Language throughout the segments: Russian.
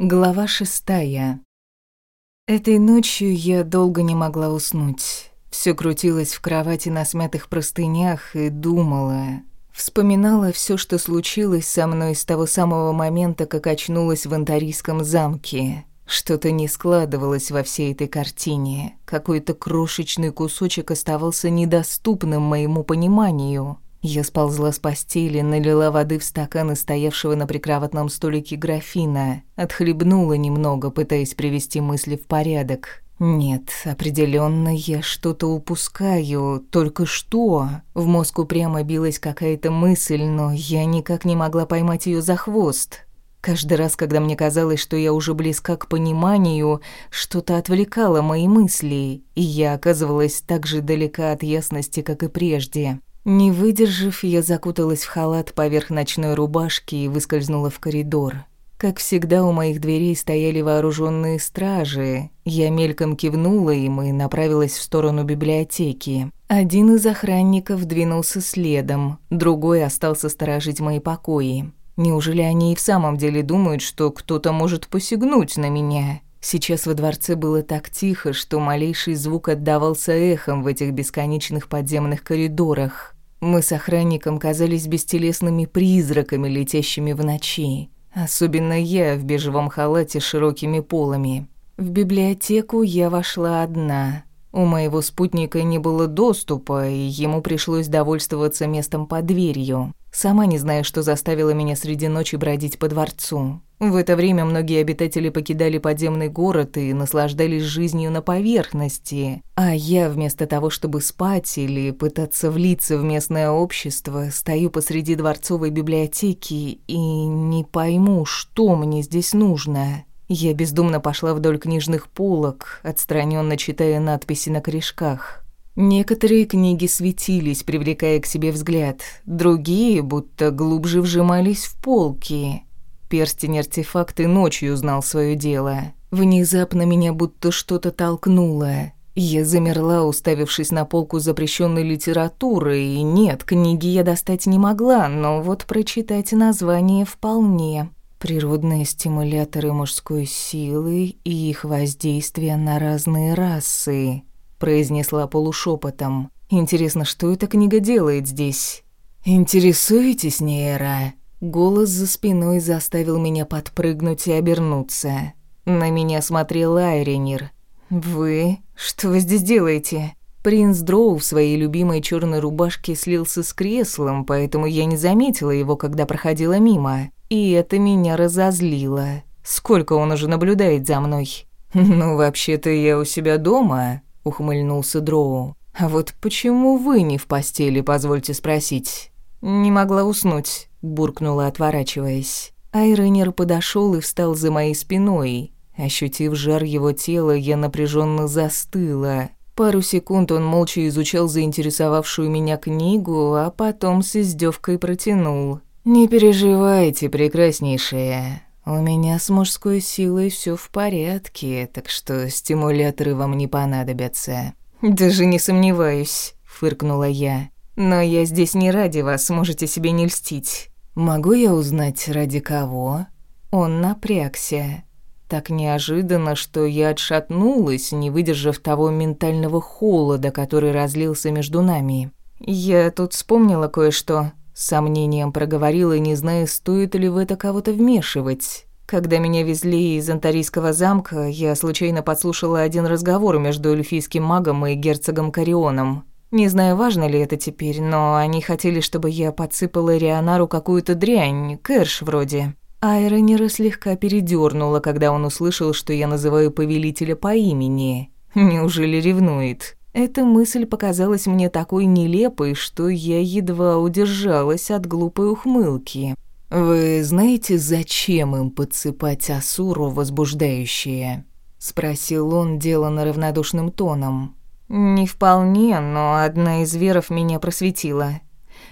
Глава шестая. Этой ночью я долго не могла уснуть. Всё крутилось в кровати на смятых простынях и думала. Вспоминала всё, что случилось со мной с того самого момента, как очнулась в Антарийском замке. Что-то не складывалось во всей этой картине. Какой-то крошечный кусочек оставался недоступным моему пониманию. Я сползла с постели, налила воды в стакан из стоявшего на прикроватном столике графина, отхлебнула немного, пытаясь привести мысли в порядок. Нет, определенно я что-то упускаю. Только что? В мозгу прямо билась какая-то мысль, но я никак не могла поймать ее за хвост. Каждый раз, когда мне казалось, что я уже близка к пониманию, что-то отвлекало мои мысли, и я оказывалась так же далека от ясности, как и прежде. Не выдержав, я закуталась в халат поверх ночной рубашки и выскользнула в коридор. Как всегда, у моих дверей стояли вооруженные стражи. Я мельком кивнула им и направилась в сторону библиотеки. Один из охранников двинулся следом, другой остался сторожить мои покои. Неужели они и в самом деле думают, что кто-то может посягнуть на меня? Сейчас во дворце было так тихо, что малейший звук отдавался эхом в этих бесконечных подземных коридорах. Мы с охранником казались бестелесными призраками, летящими в ночи. Особенно я в бежевом халате с широкими полами. В библиотеку я вошла одна. У моего спутника не было доступа, и ему пришлось довольствоваться местом под дверью. Сама не знаю, что заставило меня среди ночи бродить по дворцу. В это время многие обитатели покидали подземный город и наслаждались жизнью на поверхности, а я вместо того, чтобы спать или пытаться влиться в местное общество, стою посреди дворцовой библиотеки и не пойму, что мне здесь нужно. Я бездумно пошла вдоль книжных полок, отстраненно читая надписи на корешках. Некоторые книги светились, привлекая к себе взгляд, другие будто глубже вжимались в полки. Перстень-артефакт и ночью узнал свое дело. Внезапно меня будто что-то толкнуло. Я замерла, уставившись на полку запрещенной литературы, и нет, книги я достать не могла, но вот прочитать название вполне. Природные стимуляторы мужской силы и их воздействие на разные расы, произнесла полушепотом. Интересно, что эта книга делает здесь? Интересуетесь, Нейра? Голос за спиной заставил меня подпрыгнуть и обернуться. На меня смотрел Айренир. «Вы? Что вы здесь делаете?» Принц Дроу в своей любимой черной рубашке слился с креслом, поэтому я не заметила его, когда проходила мимо. И это меня разозлило. Сколько он уже наблюдает за мной? «Ну, вообще-то я у себя дома», — ухмыльнулся Дроу. «А вот почему вы не в постели, позвольте спросить?» «Не могла уснуть буркнула, отворачиваясь. Айренер подошел и встал за моей спиной. Ощутив жар его тела, я напряженно застыла. Пару секунд он молча изучал заинтересовавшую меня книгу, а потом с издевкой протянул. «Не переживайте, прекраснейшая. У меня с мужской силой все в порядке, так что стимуляторы вам не понадобятся». «Даже не сомневаюсь», — фыркнула я. Но я здесь не ради вас, можете себе не льстить. Могу я узнать, ради кого? Он напрягся. Так неожиданно, что я отшатнулась, не выдержав того ментального холода, который разлился между нами. Я тут вспомнила кое-что. Сомнением проговорила, не зная, стоит ли в это кого-то вмешивать. Когда меня везли из Антарийского замка, я случайно подслушала один разговор между эльфийским магом и герцогом Карионом. Не знаю, важно ли это теперь, но они хотели, чтобы я подсыпала Рионару какую-то дрянь, кэш вроде. Айронера слегка передёрнула, когда он услышал, что я называю повелителя по имени. Неужели ревнует? Эта мысль показалась мне такой нелепой, что я едва удержалась от глупой ухмылки. «Вы знаете, зачем им подсыпать Асуру возбуждающее?» — спросил он, деланно равнодушным тоном. «Не вполне, но одна из веров меня просветила.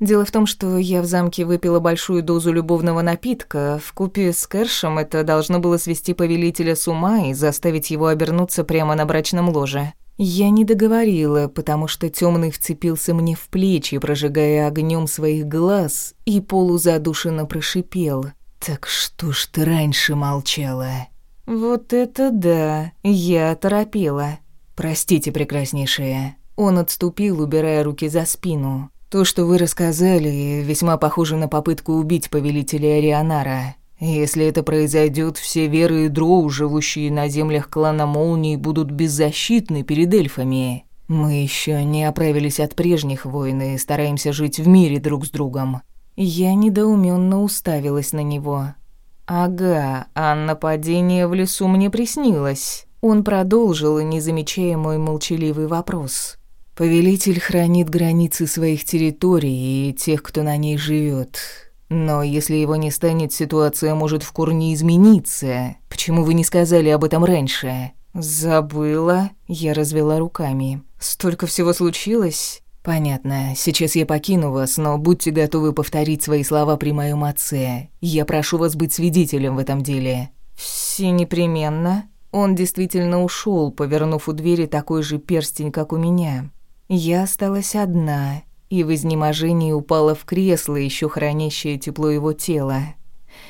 Дело в том, что я в замке выпила большую дозу любовного напитка. В купе с Кэршем это должно было свести повелителя с ума и заставить его обернуться прямо на брачном ложе. Я не договорила, потому что темный вцепился мне в плечи, прожигая огнем своих глаз, и полузадушенно прошипел. «Так что ж ты раньше молчала?» «Вот это да, я торопила. Простите, прекраснейшая». Он отступил, убирая руки за спину. «То, что вы рассказали, весьма похоже на попытку убить повелителя Арианара. Если это произойдет, все веры и дроу, живущие на землях клана Молнии, будут беззащитны перед эльфами. Мы еще не оправились от прежних войн и стараемся жить в мире друг с другом». Я недоуменно уставилась на него. «Ага, а нападение в лесу мне приснилось». Он продолжил, не замечая мой молчаливый вопрос. «Повелитель хранит границы своих территорий и тех, кто на ней живет. Но если его не станет, ситуация может в корне измениться. Почему вы не сказали об этом раньше?» «Забыла», — я развела руками. «Столько всего случилось». «Понятно. Сейчас я покину вас, но будьте готовы повторить свои слова при моем отце. Я прошу вас быть свидетелем в этом деле». «Все непременно». Он действительно ушел, повернув у двери такой же перстень, как у меня. Я осталась одна и в изнеможении упала в кресло, еще хранящее тепло его тела.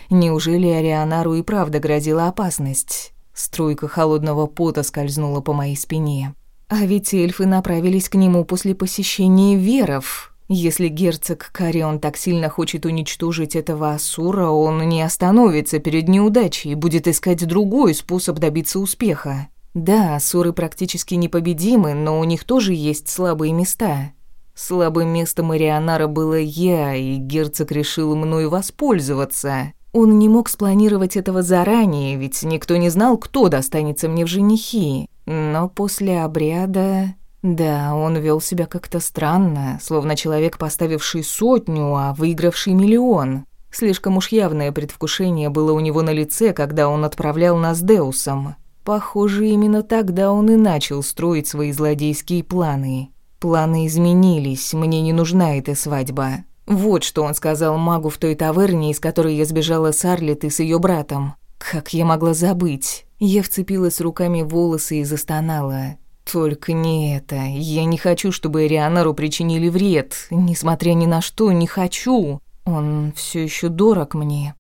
Неужели Арианару и правда грозила опасность? Струйка холодного пота скользнула по моей спине. А ведь эльфы направились к нему после посещения веров. Если герцог Карион так сильно хочет уничтожить этого Асура, он не остановится перед неудачей и будет искать другой способ добиться успеха. Да, Асуры практически непобедимы, но у них тоже есть слабые места. Слабым местом Арианара было я, и герцог решил мною воспользоваться. Он не мог спланировать этого заранее, ведь никто не знал, кто достанется мне в женихи. Но после обряда... Да, он вел себя как-то странно, словно человек, поставивший сотню, а выигравший миллион. Слишком уж явное предвкушение было у него на лице, когда он отправлял нас с Деусом. Похоже, именно тогда он и начал строить свои злодейские планы. Планы изменились, мне не нужна эта свадьба. Вот что он сказал магу в той таверне, из которой я сбежала с Арлет и с ее братом. Как я могла забыть? Я вцепилась руками в волосы и застонала. Только не это. Я не хочу, чтобы Эрианару причинили вред. Несмотря ни на что, не хочу. Он все еще дорог мне.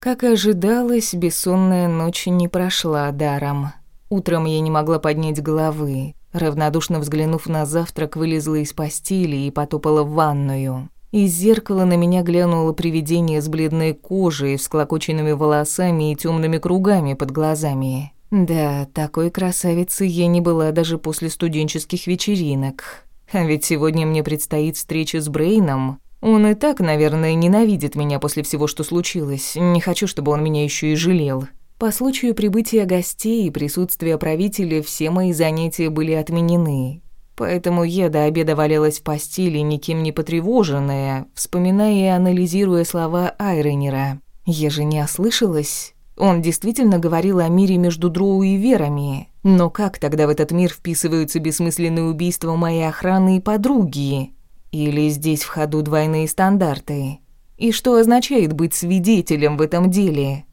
Как и ожидалось, бессонная ночь не прошла даром. Утром я не могла поднять головы. Равнодушно взглянув на завтрак, вылезла из постели и потопала в ванную. Из зеркала на меня глянуло привидение с бледной кожей, всклокоченными волосами и темными кругами под глазами. Да, такой красавицей я не была даже после студенческих вечеринок. А ведь сегодня мне предстоит встреча с Брейном. Он и так, наверное, ненавидит меня после всего, что случилось. Не хочу, чтобы он меня еще и жалел. По случаю прибытия гостей и присутствия правителя все мои занятия были отменены. Поэтому я до обеда валялась в постели, никем не потревоженная, вспоминая и анализируя слова Айренера. Я же не ослышалась. Он действительно говорил о мире между Дроу и Верами. Но как тогда в этот мир вписываются бессмысленные убийства моей охраны и подруги? Или здесь в ходу двойные стандарты? И что означает быть свидетелем в этом деле?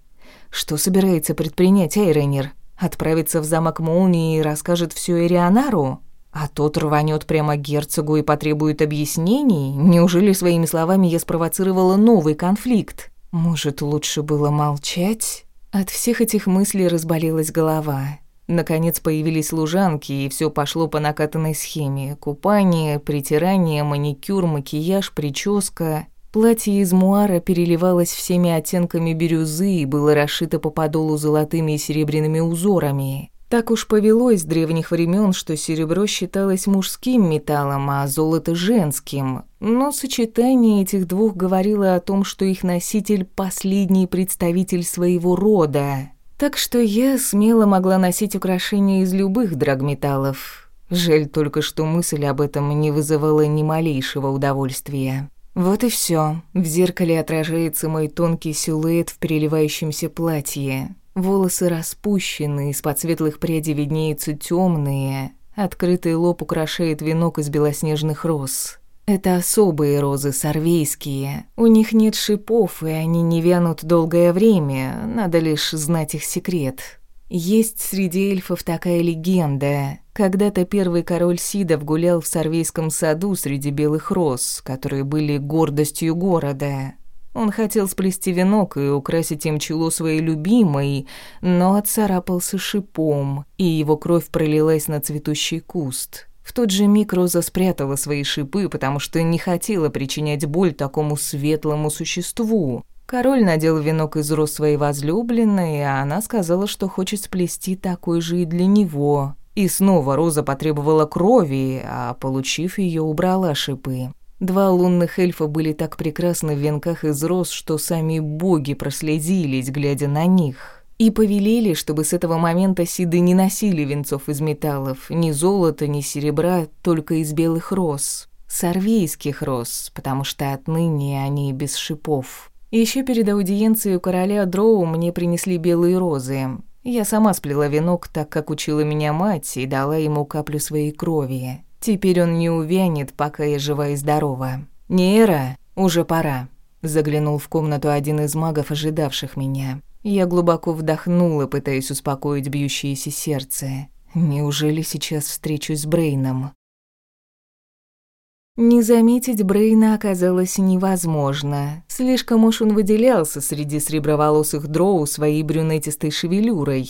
Что собирается предпринять Айренер? Отправиться в замок Молнии и расскажет все Эрианару? А тот рванет прямо к герцогу и потребует объяснений? Неужели своими словами я спровоцировала новый конфликт? Может, лучше было молчать? От всех этих мыслей разболелась голова. Наконец появились служанки, и все пошло по накатанной схеме. Купание, притирание, маникюр, макияж, прическа. Платье из муара переливалось всеми оттенками бирюзы и было расшито по подолу золотыми и серебряными узорами. Так уж повелось с древних времен, что серебро считалось мужским металлом, а золото – женским. Но сочетание этих двух говорило о том, что их носитель – последний представитель своего рода. Так что я смело могла носить украшения из любых драгметаллов. Жаль только, что мысль об этом не вызывала ни малейшего удовольствия. Вот и все. В зеркале отражается мой тонкий силуэт в переливающемся платье. Волосы распущены, из-под светлых прядей виднеются темные. Открытый лоб украшает венок из белоснежных роз. Это особые розы, сорвейские. У них нет шипов, и они не вянут долгое время, надо лишь знать их секрет. Есть среди эльфов такая легенда. Когда-то первый король Сидов гулял в Сорвейском саду среди белых роз, которые были гордостью города. Он хотел сплести венок и украсить им чело своей любимой, но отцарапался шипом, и его кровь пролилась на цветущий куст. В тот же миг Роза спрятала свои шипы, потому что не хотела причинять боль такому светлому существу. Король надел венок из роз своей возлюбленной, а она сказала, что хочет сплести такой же и для него. И снова Роза потребовала крови, а, получив ее, убрала шипы. Два лунных эльфа были так прекрасны в венках из роз, что сами боги прослезились, глядя на них. И повелели, чтобы с этого момента сиды не носили венцов из металлов, ни золота, ни серебра, только из белых роз. Сорвейских роз, потому что отныне они без шипов. Еще перед аудиенцией у короля Дроу мне принесли белые розы. Я сама сплела венок, так как учила меня мать, и дала ему каплю своей крови. Теперь он не увянет, пока я жива и здорова. Нера, уже пора. Заглянул в комнату один из магов, ожидавших меня. Я глубоко вдохнула, пытаясь успокоить бьющееся сердце. Неужели сейчас встречусь с Брейном? Не заметить Брейна оказалось невозможно. Слишком уж он выделялся среди среброволосых дроу своей брюнетистой шевелюрой.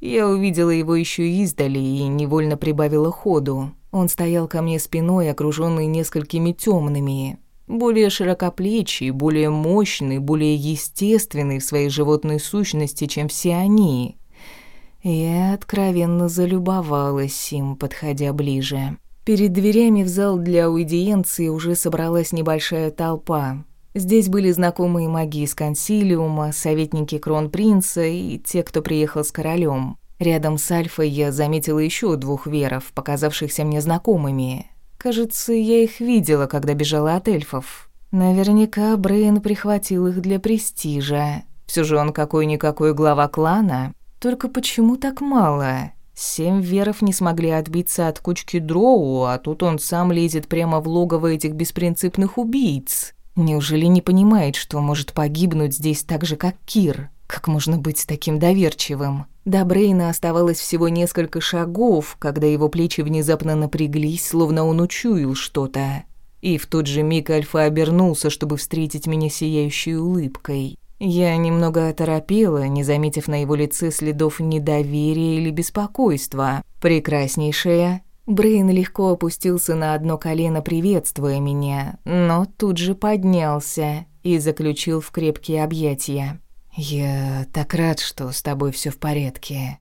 Я увидела его еще издали и невольно прибавила ходу. Он стоял ко мне спиной, окруженный несколькими темными, более широкоплечий, более мощный, более естественный в своей животной сущности, чем все они. Я откровенно залюбовалась им, подходя ближе. Перед дверями в зал для аудиенции уже собралась небольшая толпа. Здесь были знакомые маги из консилиума, советники кронпринца и те, кто приехал с королем. Рядом с Альфой я заметила еще двух веров, показавшихся мне знакомыми. Кажется, я их видела, когда бежала от эльфов. Наверняка Брейн прихватил их для престижа. Все же он какой-никакой глава клана. Только почему так мало? Семь веров не смогли отбиться от кучки дроу, а тут он сам лезет прямо в логово этих беспринципных убийц. Неужели не понимает, что может погибнуть здесь так же, как Кир? Как можно быть таким доверчивым? До Брейна оставалось всего несколько шагов, когда его плечи внезапно напряглись, словно он учуял что-то. И в тот же миг Альфа обернулся, чтобы встретить меня сияющей улыбкой. Я немного оторопела, не заметив на его лице следов недоверия или беспокойства. «Прекраснейшая». Брейн легко опустился на одно колено, приветствуя меня, но тут же поднялся и заключил в крепкие объятия. «Я так рад, что с тобой все в порядке.